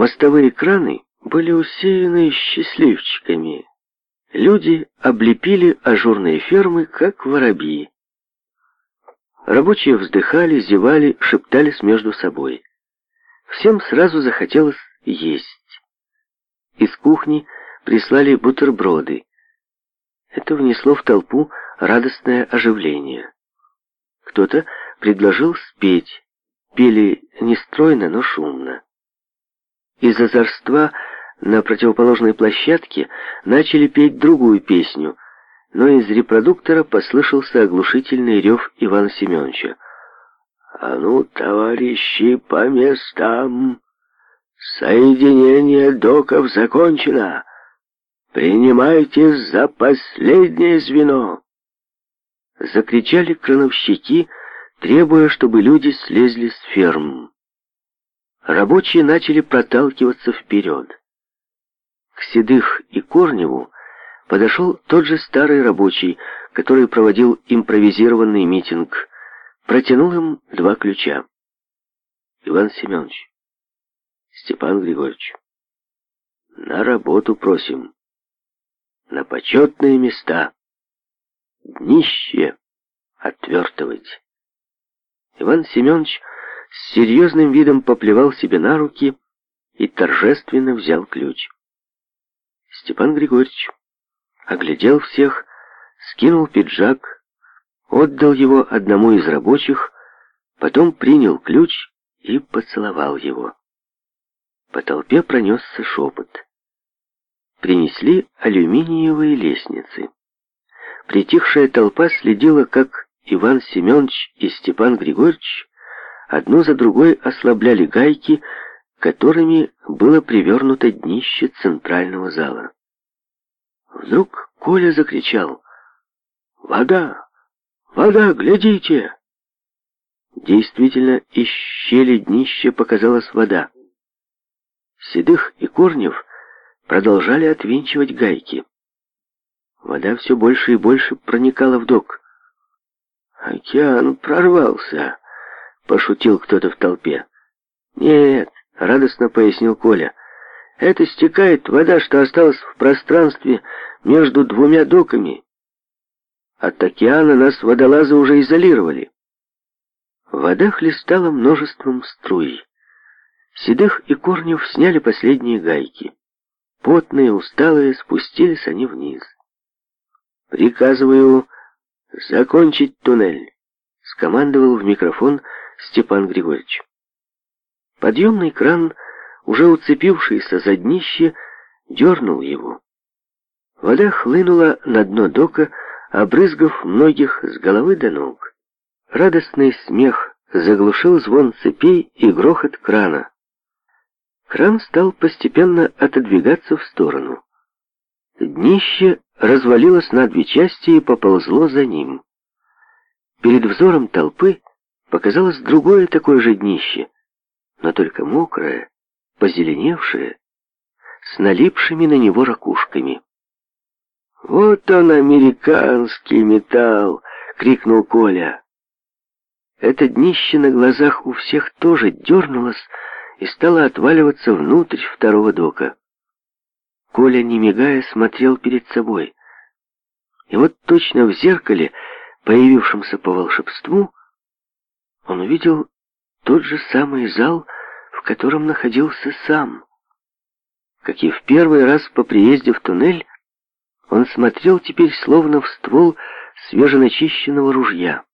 Мостовые краны были усеяны счастливчиками. Люди облепили ажурные фермы, как воробьи. Рабочие вздыхали, зевали, шептались между собой. Всем сразу захотелось есть. Из кухни прислали бутерброды. Это внесло в толпу радостное оживление. Кто-то предложил спеть. Пели не стройно, но шумно. Из озорства на противоположной площадке начали петь другую песню, но из репродуктора послышался оглушительный рев Ивана Семеновича. «А ну, товарищи, по местам! Соединение доков закончено! Принимайте за последнее звено!» Закричали крановщики, требуя, чтобы люди слезли с ферм рабочие начали проталкиваться вперед. К Седых и Корневу подошел тот же старый рабочий, который проводил импровизированный митинг, протянул им два ключа. Иван Семенович, Степан Григорьевич, на работу просим, на почетные места, днище отвертывать. Иван Семенович с серьезным видом поплевал себе на руки и торжественно взял ключ. Степан Григорьевич оглядел всех, скинул пиджак, отдал его одному из рабочих, потом принял ключ и поцеловал его. По толпе пронесся шепот. Принесли алюминиевые лестницы. Притихшая толпа следила, как Иван Семенович и Степан Григорьевич одну за другой ослабляли гайки, которыми было привернуто днище центрального зала. Вдруг Коля закричал «Вода! Вода! Глядите!» Действительно, из щели днища показалась вода. Седых и Корнев продолжали отвинчивать гайки. Вода все больше и больше проникала в док. «Океан прорвался!» — пошутил кто-то в толпе. «Нет», — радостно пояснил Коля, — «это стекает вода, что осталась в пространстве между двумя доками. От океана нас водолазы уже изолировали». Вода хлестала множеством струй. Седых и Корнев сняли последние гайки. Потные, усталые, спустились они вниз. «Приказываю закончить туннель», — скомандовал в микрофон Степан Григорьевич. Подъемный кран, уже уцепившийся за днище, дернул его. Вода хлынула на дно дока, обрызгав многих с головы до ног. Радостный смех заглушил звон цепей и грохот крана. Кран стал постепенно отодвигаться в сторону. Днище развалилось на две части и поползло за ним. Перед взором толпы показалось другое такое же днище, но только мокрое, позеленевшее, с налипшими на него ракушками. «Вот он, американский металл!» — крикнул Коля. Это днище на глазах у всех тоже дернулось и стало отваливаться внутрь второго дока. Коля, не мигая, смотрел перед собой. И вот точно в зеркале, появившемся по волшебству, он увидел тот же самый зал, в котором находился сам. Как и в первый раз по приезде в туннель, он смотрел теперь словно в ствол свеженачищенного ружья.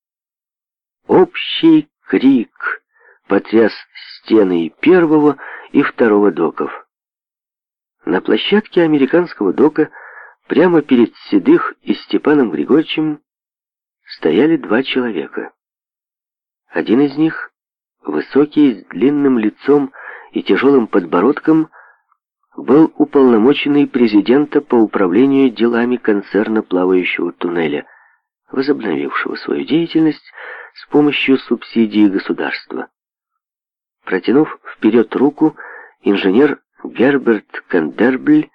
Общий крик потряс стены и первого, и второго доков. На площадке американского дока прямо перед Седых и Степаном Григорьевичем стояли два человека. Один из них, высокий, с длинным лицом и тяжелым подбородком, был уполномоченный президента по управлению делами концерна плавающего туннеля, возобновившего свою деятельность с помощью субсидии государства. Протянув вперед руку, инженер Герберт Кандербль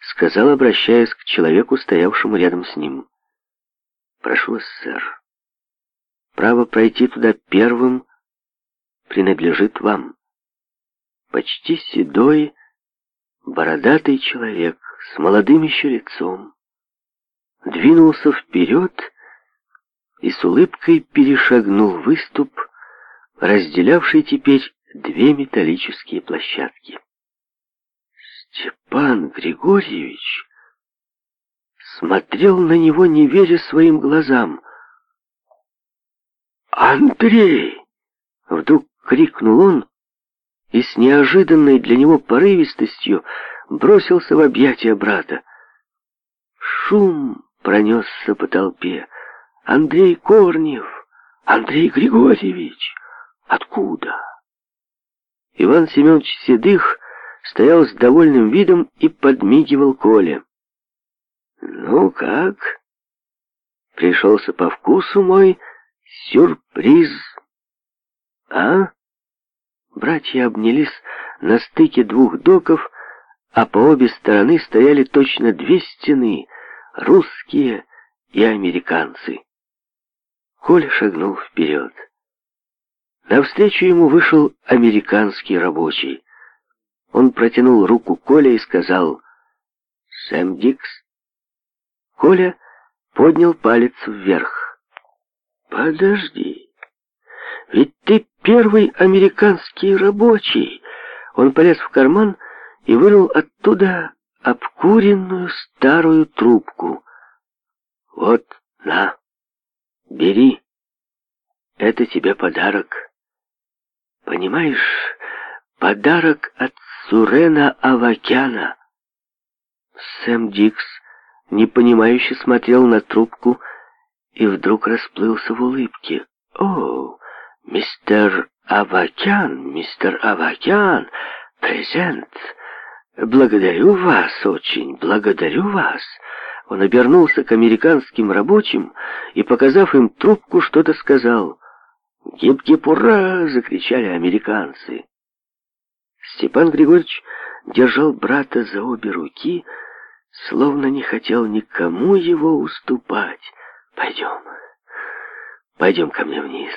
сказал, обращаясь к человеку, стоявшему рядом с ним. «Прошу вас, сэр, Право пройти туда первым принадлежит вам. Почти седой, бородатый человек с молодым еще лицом двинулся вперед и с улыбкой перешагнул выступ, разделявший теперь две металлические площадки. Степан Григорьевич смотрел на него, не веря своим глазам. «Андрей!» — вдруг крикнул он и с неожиданной для него порывистостью бросился в объятия брата. Шум пронесся по толпе. «Андрей Корнев! Андрей Григорьевич! Откуда?» Иван Семенович Седых стоял с довольным видом и подмигивал Коле. «Ну как?» «Пришелся по вкусу мой Сюрприз! А? Братья обнялись на стыке двух доков, а по обе стороны стояли точно две стены — русские и американцы. Коля шагнул вперед. Навстречу ему вышел американский рабочий. Он протянул руку Коля и сказал «Сэм Дикс». Коля поднял палец вверх. «Подожди, ведь ты первый американский рабочий!» Он полез в карман и вынул оттуда обкуренную старую трубку. «Вот, на, бери, это тебе подарок. Понимаешь, подарок от Сурена Авакяна». Сэм Дикс непонимающе смотрел на трубку, и вдруг расплылся в улыбке. «О, мистер Авакян, мистер Авакян, презент! Благодарю вас очень, благодарю вас!» Он обернулся к американским рабочим и, показав им трубку, что-то сказал. «Гиб-гиб, ура!» — закричали американцы. Степан Григорьевич держал брата за обе руки, словно не хотел никому его уступать, Пойдем. Пойдем ко мне вниз.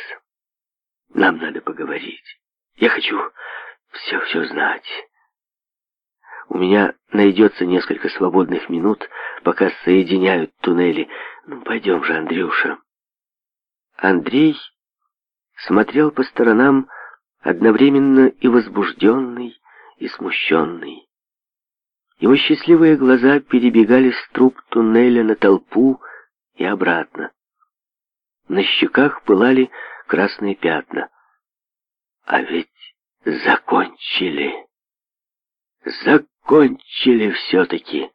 Нам надо поговорить. Я хочу все-все знать. У меня найдется несколько свободных минут, пока соединяют туннели. Ну, пойдем же, Андрюша. Андрей смотрел по сторонам, одновременно и возбужденный, и смущенный. Его счастливые глаза перебегали с труб туннеля на толпу, и обратно. На щеках пылали красные пятна. А ведь закончили. Закончили все-таки.